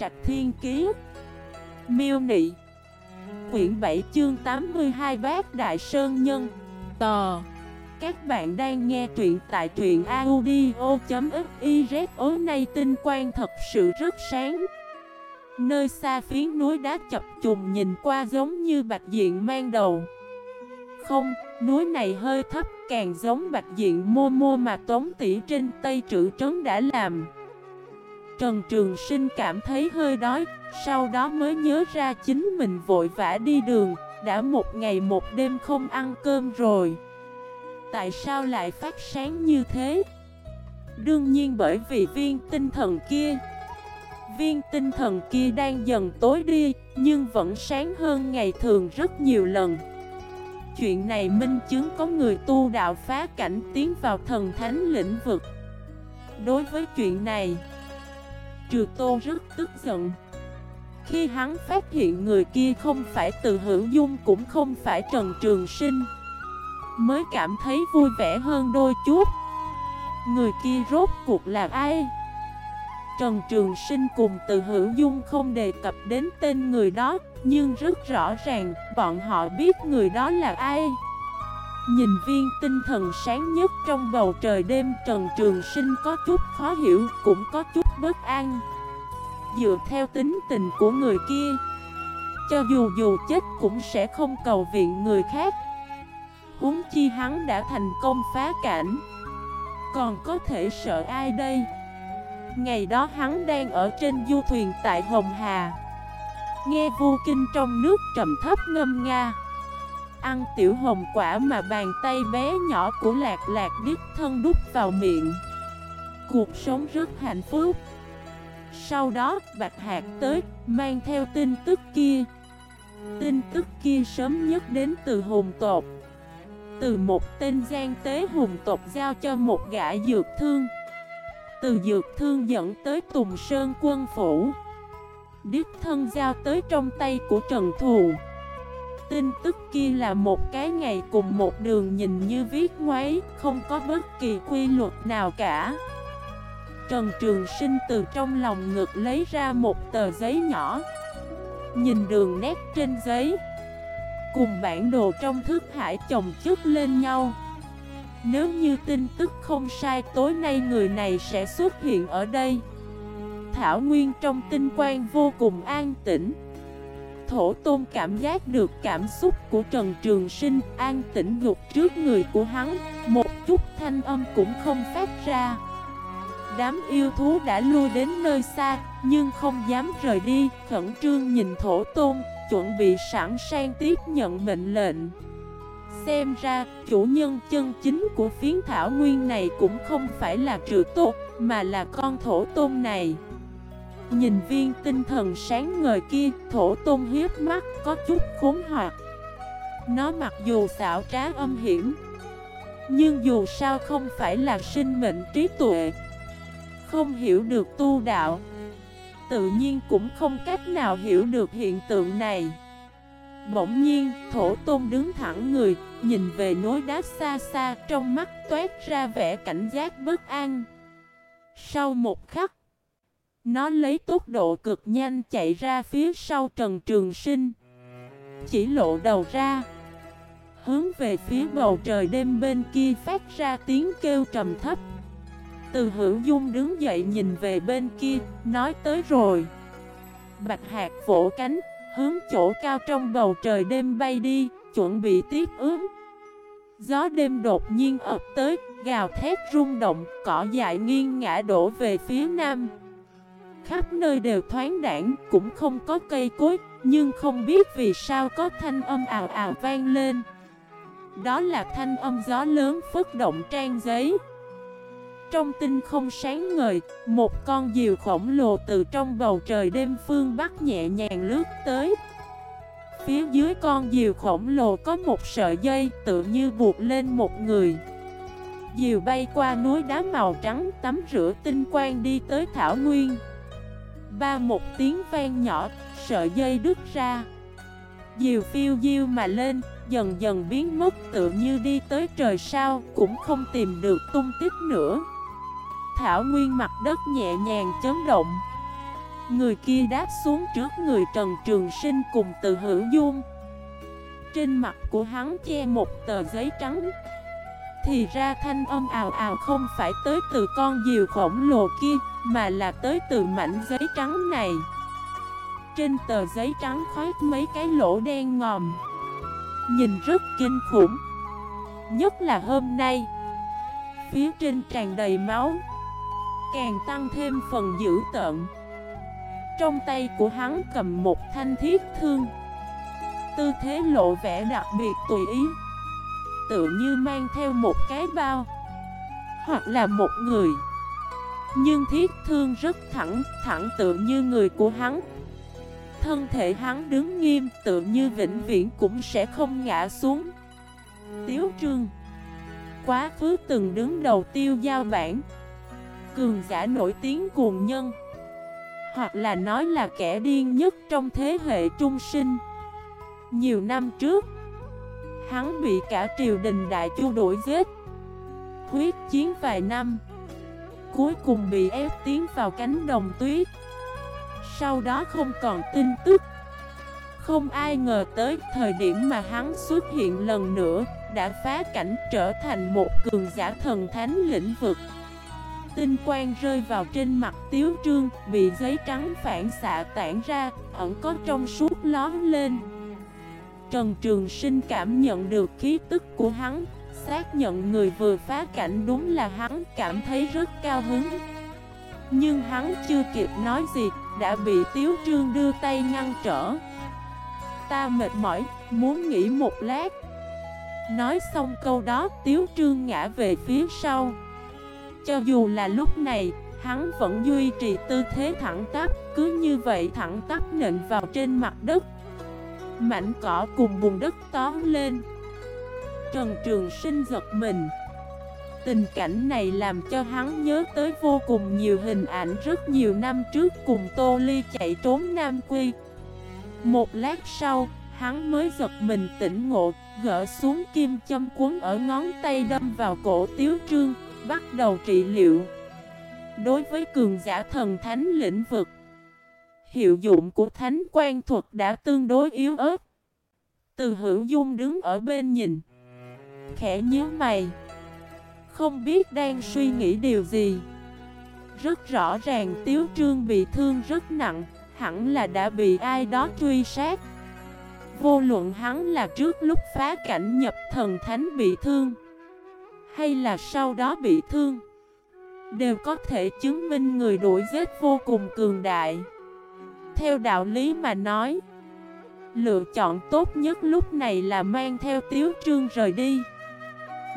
Trạch Thiên Kiế Miêu Nị. Quyển 7 chương 82 Bác Đại Sơn Nhân. Tò. Các bạn đang nghe truyện tại truyện audio.xyz Ối nay tinh quang thật sự rất sáng. Nơi xa phiến núi đá chập trùng nhìn qua giống như bạch diện mang đầu. Không, núi này hơi thấp càng giống bạch diện mô mô mà tống tỉ trên Tây Trữ Trấn đã làm. Trần Trường Sinh cảm thấy hơi đói, sau đó mới nhớ ra chính mình vội vã đi đường, đã một ngày một đêm không ăn cơm rồi. Tại sao lại phát sáng như thế? Đương nhiên bởi vì viên tinh thần kia. Viên tinh thần kia đang dần tối đi, nhưng vẫn sáng hơn ngày thường rất nhiều lần. Chuyện này minh chứng có người tu đạo phá cảnh tiến vào thần thánh lĩnh vực. Đối với chuyện này, Trừ Tô rất tức giận. Khi hắn phát hiện người kia không phải từ hữu dung cũng không phải Trần Trường Sinh, Mới cảm thấy vui vẻ hơn đôi chút. Người kia rốt cuộc là ai? Trần Trường Sinh cùng từ hữu dung không đề cập đến tên người đó, Nhưng rất rõ ràng bọn họ biết người đó là ai. Nhìn viên tinh thần sáng nhất trong bầu trời đêm, Trần Trường Sinh có chút khó hiểu, cũng có chút bất an. Dựa theo tính tình của người kia, Cho dù dù chết cũng sẽ không cầu viện người khác. Huống chi hắn đã thành công phá cảnh. Còn có thể sợ ai đây? Ngày đó hắn đang ở trên du thuyền tại Hồng Hà. Nghe vu kinh trong nước trầm thấp ngâm nga. Ăn tiểu hồng quả mà bàn tay bé nhỏ của lạc lạc đít thân đút vào miệng. Cuộc sống rất hạnh phúc. Sau đó, Bạch Hạc tới, mang theo tin tức kia. Tin tức kia sớm nhất đến từ hùng tộc. Từ một tên gian tế hùng tộc giao cho một gã dược thương. Từ dược thương dẫn tới Tùng Sơn quân phủ. Điếp thân giao tới trong tay của Trần Thù. Tin tức kia là một cái ngày cùng một đường nhìn như viết ngoáy, không có bất kỳ quy luật nào cả. Trần Trường Sinh từ trong lòng ngực lấy ra một tờ giấy nhỏ. Nhìn đường nét trên giấy, cùng bản đồ trong thức hải chồng chất lên nhau. Nếu như tin tức không sai tối nay người này sẽ xuất hiện ở đây. Thảo Nguyên trong tinh quang vô cùng an tĩnh. Thổ tôn cảm giác được cảm xúc của Trần Trường Sinh an tĩnh gục trước người của hắn Một chút thanh âm cũng không phát ra. Đám yêu thú đã lui đến nơi xa Nhưng không dám rời đi Khẩn trương nhìn thổ tôn Chuẩn bị sẵn sàng tiếp nhận mệnh lệnh. Xem ra chủ nhân chân chính của phiến thảo nguyên này Cũng không phải là trừ tột, Mà là con thổ tôn này. Nhìn viên tinh thần sáng ngời kia, thổ tôn hiếp mắt có chút khốn hoạt. Nó mặc dù xảo trá âm hiểm, nhưng dù sao không phải là sinh mệnh trí tuệ. Không hiểu được tu đạo, tự nhiên cũng không cách nào hiểu được hiện tượng này. Bỗng nhiên, thổ tôn đứng thẳng người, nhìn về núi đá xa xa, trong mắt toát ra vẻ cảnh giác bất an. Sau một khắc, nó lấy tốc độ cực nhanh chạy ra phía sau Trần Trường Sinh. Chỉ lộ đầu ra, Hướng về phía bầu trời đêm bên kia phát ra tiếng kêu trầm thấp. Từ hữu dung đứng dậy nhìn về bên kia, Nói tới rồi. Bạch hạt vỗ cánh, Hướng chỗ cao trong bầu trời đêm bay đi, Chuẩn bị tiếp ướm Gió đêm đột nhiên ập tới, Gào thét rung động, Cỏ dại nghiêng ngã đổ về phía nam khắp nơi đều thoáng đảng, cũng không có cây cối, nhưng không biết vì sao có thanh âm ào ào vang lên. Đó là thanh âm gió lớn phất động trang giấy. Trong tinh không sáng ngời, một con diều khổng lồ từ trong bầu trời đêm phương Bắc nhẹ nhàng lướt tới. Phía dưới con diều khổng lồ có một sợi dây tự như buộc lên một người. Diều bay qua núi đá màu trắng tắm rửa tinh quang đi tới Thảo Nguyên. Ba một tiếng vang nhỏ, sợi dây đứt ra. Diều phiêu diêu mà lên, dần dần biến mất tự như đi tới trời sao Cũng không tìm được tung tích nữa. Thảo nguyên mặt đất nhẹ nhàng chấn động. Người kia đáp xuống trước người Trần Trường Sinh cùng từ hữu dung. Trên mặt của hắn che một tờ giấy trắng. Thì ra thanh âm ào ào không phải tới từ con diều khổng lồ kia, Mà là tới từ mảnh giấy trắng này. Trên tờ giấy trắng khoét mấy cái lỗ đen ngòm. Nhìn rất kinh khủng. Nhất là hôm nay, Phía trên tràn đầy máu, Càng tăng thêm phần dữ tợn. Trong tay của hắn cầm một thanh thiết thương. Tư thế lộ vẻ đặc biệt tùy ý. Tự như mang theo một cái bao Hoặc là một người. Nhưng thiết thương rất thẳng, thẳng tự như người của hắn. Thân thể hắn đứng nghiêm tự như vĩnh viễn cũng sẽ không ngã xuống. Tiếu trương Quá khứ từng đứng đầu tiêu giao bản Cường giả nổi tiếng cuồng nhân Hoặc là nói là kẻ điên nhất trong thế hệ trung sinh. Nhiều năm trước Hắn bị cả triều đình đại chu đuổi giết. Huyết chiến vài năm, Cuối cùng bị ép tiến vào cánh đồng tuyết. Sau đó không còn tin tức. Không ai ngờ tới thời điểm mà hắn xuất hiện lần nữa Đã phá cảnh trở thành một cường giả thần thánh lĩnh vực. Tinh quang rơi vào trên mặt tiếu trương, Bị giấy trắng phản xạ tản ra, Ẩn có trong suốt lón lên. Trần Trường Sinh cảm nhận được khí tức của hắn Xác nhận người vừa phá cảnh đúng là hắn Cảm thấy rất cao hứng. Nhưng hắn chưa kịp nói gì Đã bị Tiếu Trương đưa tay ngăn trở. Ta mệt mỏi, muốn nghỉ một lát. Nói xong câu đó Tiếu Trương ngã về phía sau. Cho dù là lúc này, hắn vẫn duy trì tư thế thẳng tắp, cứ như vậy thẳng tắp nện vào trên mặt đất. Mảnh cỏ cùng bùn đất tóm lên. Trần Trường Sinh giật mình. Tình cảnh này làm cho hắn nhớ tới vô cùng nhiều hình ảnh rất nhiều năm trước cùng Tô Ly chạy trốn Nam Quy. Một lát sau, hắn mới giật mình tỉnh ngộ, gỡ xuống kim châm cuốn ở ngón tay đâm vào cổ Tiếu Trương bắt đầu trị liệu. Đối với cường giả thần thánh lĩnh vực, hiệu dụng của thánh quan thuật đã tương đối yếu ớt. Từ hữu dung đứng ở bên nhìn, khẽ nhíu mày, không biết đang suy nghĩ điều gì. Rất rõ ràng Tiếu Trương bị thương rất nặng, hẳn là đã bị ai đó truy sát. Vô luận hắn là trước lúc phá cảnh nhập thần thánh bị thương hay là sau đó bị thương Đều có thể chứng minh người đuổi giết vô cùng cường đại theo đạo lý mà nói. Lựa chọn tốt nhất lúc này là mang theo tiếu trương rời đi.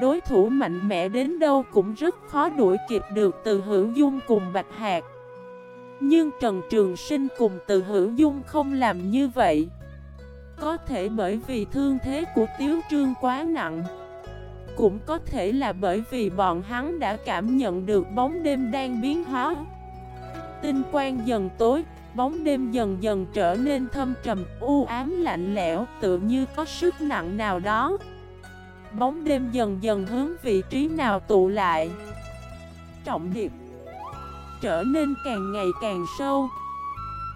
Đối thủ mạnh mẽ đến đâu cũng rất khó đuổi kịp được từ hữu dung cùng Bạch Hạc. Nhưng Trần Trường Sinh cùng từ hữu dung không làm như vậy. Có thể bởi vì thương thế của Tiếu Trương quá nặng cũng có thể là bởi vì bọn hắn đã cảm nhận được bóng đêm đang biến hóa. Tinh quang dần tối, bóng đêm dần dần trở nên thâm trầm, u ám lạnh lẽo tựa như có sức nặng nào đó. Bóng đêm dần dần hướng vị trí nào tụ lại. Trọng điệp Trở nên càng ngày càng sâu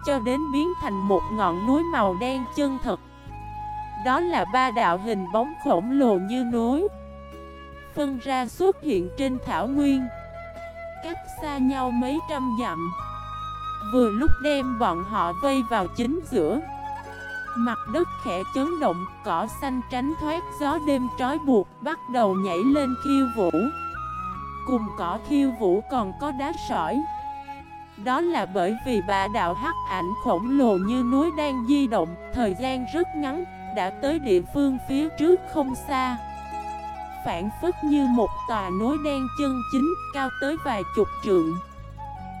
Cho đến biến thành một ngọn núi màu đen chân thật. Đó là ba đạo hình bóng khổng lồ như núi phân ra xuất hiện trên thảo nguyên. Cách xa nhau mấy trăm dặm Vừa lúc đem bọn họ vây vào chính giữa. Mặt đất khẽ chấn động, cỏ xanh tránh thoát gió đêm trói buộc Bắt đầu nhảy lên khiêu vũ. Cùng cỏ khiêu vũ còn có đá sỏi. Đó là bởi vì bà đạo hắc ảnh khổng lồ như núi đang di động Thời gian rất ngắn, đã tới địa phương phía trước không xa. Phản phất như một tòa núi đen chân chính cao tới vài chục trượng.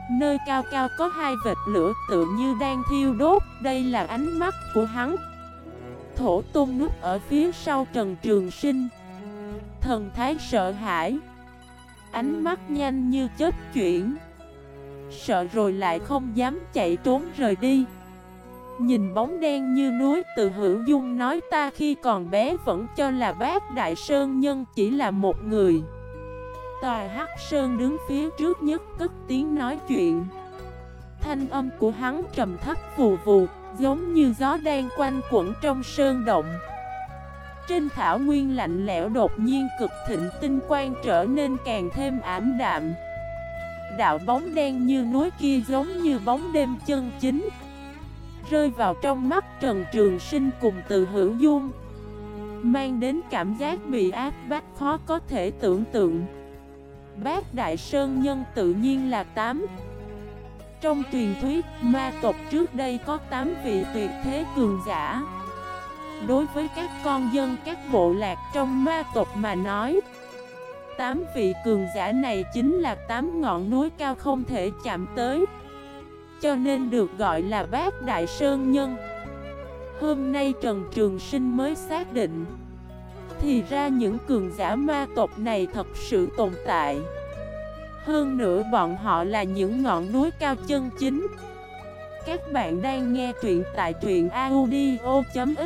Nơi cao cao có hai vệt lửa tự như đang thiêu đốt, Đây là ánh mắt của hắn. Thổ tôn nút ở phía sau Trần Trường Sinh. Thần thái sợ hãi. Ánh mắt nhanh như chết chuyển. Sợ rồi lại không dám chạy trốn rời đi. Nhìn bóng đen như núi, từ hữu dung nói ta khi còn bé vẫn cho là bác Đại Sơn Nhân chỉ là một người. Tòa Hắc Sơn đứng phía trước nhất cất tiếng nói chuyện Thanh âm của hắn trầm thấp vù vù, giống như gió đang quanh quẩn trong sơn động. Trên thảo nguyên lạnh lẽo đột nhiên cực thịnh tinh quang trở nên càng thêm ảm đạm. Đạo bóng đen như núi kia giống như bóng đêm chân chính. Rơi vào trong mắt Trần Trường Sinh cùng từ hữu dung. Mang đến cảm giác bị áp bách khó có thể tưởng tượng. Bác Đại Sơn Nhân tự nhiên là 8 Trong truyền thuyết, ma tộc trước đây có 8 vị tuyệt thế cường giả. Đối với các con dân các bộ lạc trong ma tộc mà nói Tám vị cường giả này chính là tám ngọn núi cao không thể chạm tới. Cho nên được gọi là bác Đại Sơn Nhân. Hôm nay Trần Trường Sinh mới xác định thì ra những cường giả ma tộc này thật sự tồn tại. Hơn nữa bọn họ là những ngọn núi cao chân chính. Các bạn đang nghe truyện tại truyện audio.fif